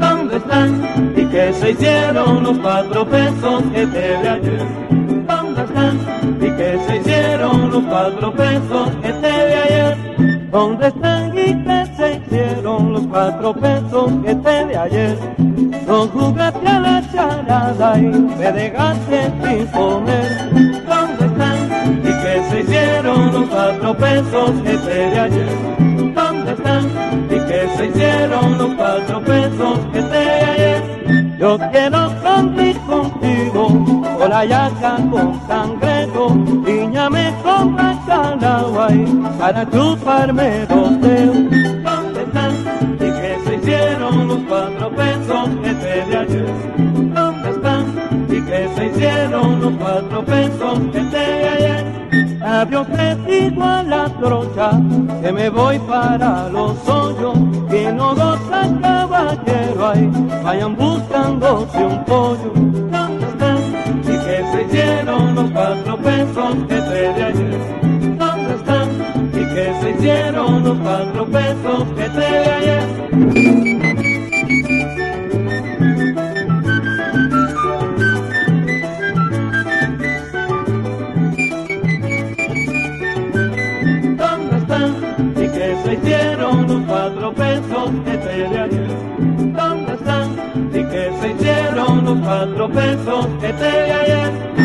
¿Dónde están? ¿Y qué se hicieron los cuatro pesos que te de ayer? ¿Dónde están? ¿Y qué se hicieron los cuatro pesos que te de ayer? ¿Dónde están? Cuatro pesos que te de ayer? No jugaste a la charada y me dejaste sin comer. ¿Dónde están? ¿Y qué se hicieron los cuatro pesos que te de ayer? ¿Dónde están? ¿Y qué se hicieron los cuatro pesos que te de ayer? Yo quiero convivir contigo, con la yaca con cangrejo, piñame con bacalao para chuparme los pesos te de ayer? ¿Dónde están? ¿Y qué se hicieron los cuatro pesos te de ayer? Te digo a la trocha que me voy para los hoyos que no goza caballero ahí vayan buscándose un pollo ¿dónde están? y que se hicieron los cuatro pesos te de ayer ¿dónde están? y que se hicieron los cuatro pesos que te ayer los cuatro pesos que te de ayer?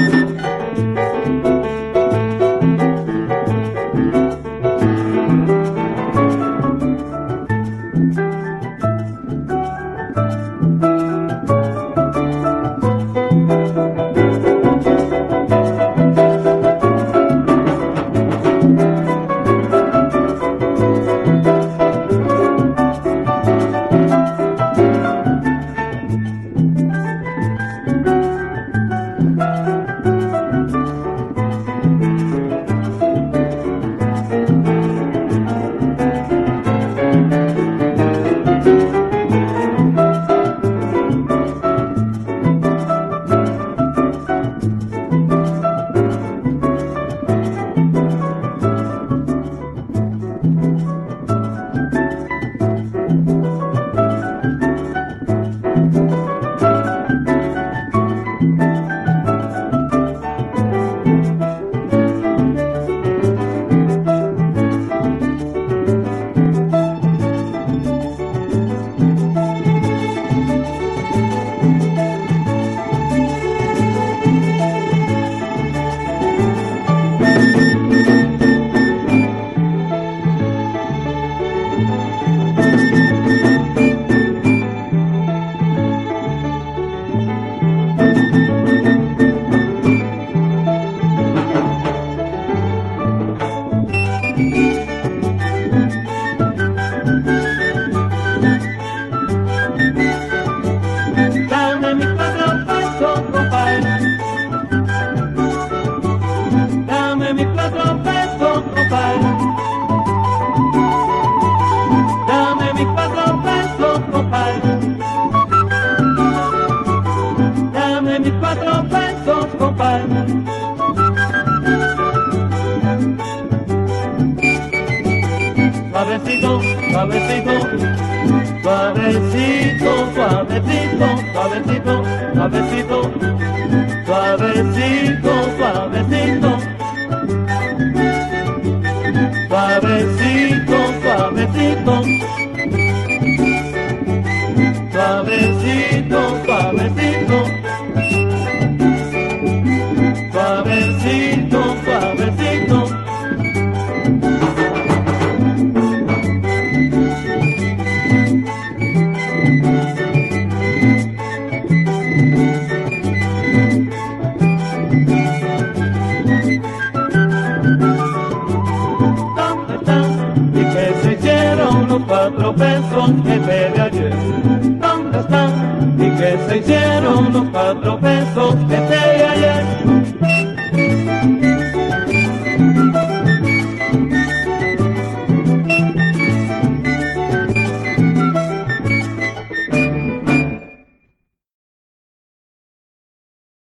falsos compás. Suavecito, suavecito, suavecito, suavecito, suavecito, suavecito, suavecito, suavecito. Suavecito, suavecito. Suavecito, suavecito. Que te de ayer? ¿Dónde están? ¿Y qué se hicieron los cuatro pesos que te?